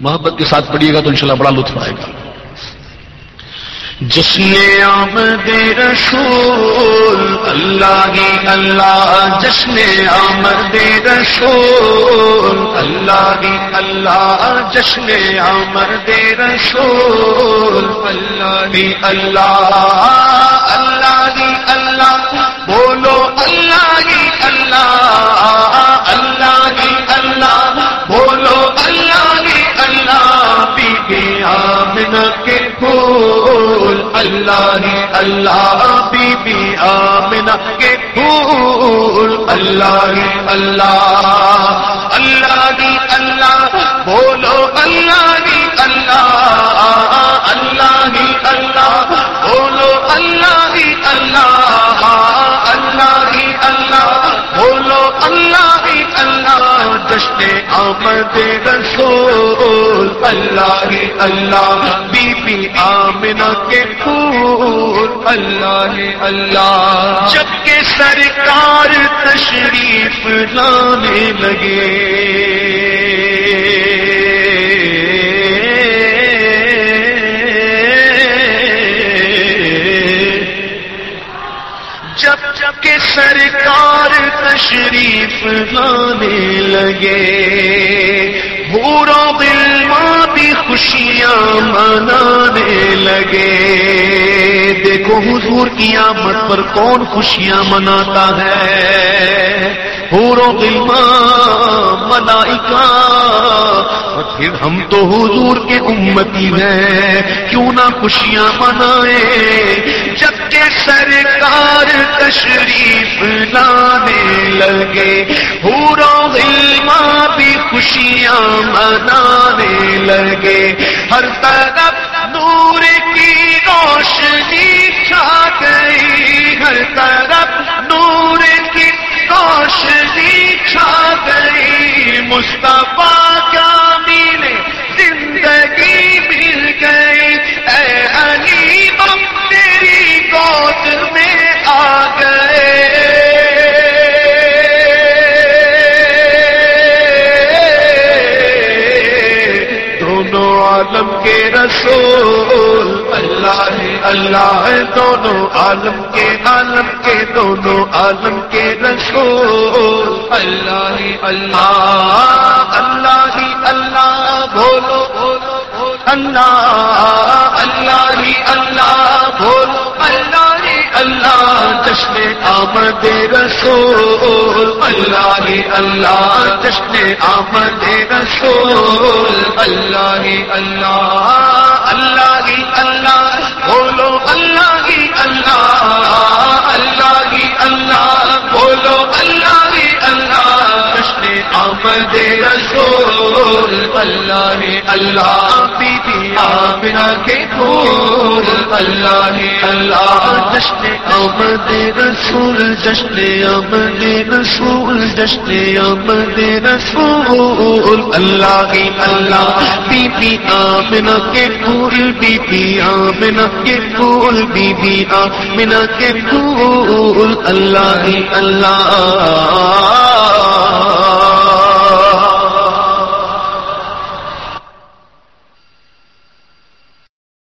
محبت کے ساتھ پڑھیے گا تو انشاءاللہ بڑا لطف آئے گا۔ جس نے آمد رسول، اللہ ہی اللہ، جس نے آمد رسول، اللہ ہی اللہ، جس نے آمد رسول، اللہ ہی اللہ اللہ اللہ بی بی آمنہ کے پھول۔ اللہ اللہ اللہ ہی اللہ، بولو اللہ اللہ اللہ اللہ، بولو اللہ ہی اللہ اللہ ہی اللہ، بولو اللہ ہی اللہ، جشن آمد رسول، اللہ اللہ کے پھول اللہ ہی اللہ۔ جب کے سرکار تشریف لانے لگے۔ جب جب کے سرکار تشریف لانے لگے۔ بورا دل ماں بھی خوشیاں منانے لگے۔ دیکھو حضور کی آمد پر کون خوشیاں مناتا ہے۔ پورو دل ماں، ملائکہ۔ اور پھر ہم تو حضور کے امتی ہیں۔ کیوں نہ خوشیاں منائے۔ جبکہ سرکار تشریف لانے لگے۔ پورا علما بھی خوشیاں منانے لگے۔ مصطفیٰ کا ملے زندگی مل گئی۔ اے علی ہم تیری گود میں آ گئے۔ دونوں عالم کے رسول، اللہ ہے اللہ ہے، دونوں عالم کے عالم کے، دونوں عالم کے رسول۔ اللہ ہی اللہ اللہ ہی اللہ، بولو بولو اللہ اللہ ہی اللہ، بولو، اللہ ہی اللہ جشن آمد رسول، اللہ ہی اللہ جشن آمد رسول، اللہ ہی اللہ اللہ رسول اللہ اللہ بی بی آمنہ کے پھول اللہ اللہ۔ جشن آمد رسول جشن آمد رسول جشن آمد رسول۔ اللہ اللہ بی بی آمنہ کے پھول بی بی آمنہ کے پھول بی بی آمنہ کے پھول۔ اللہ اللہ۔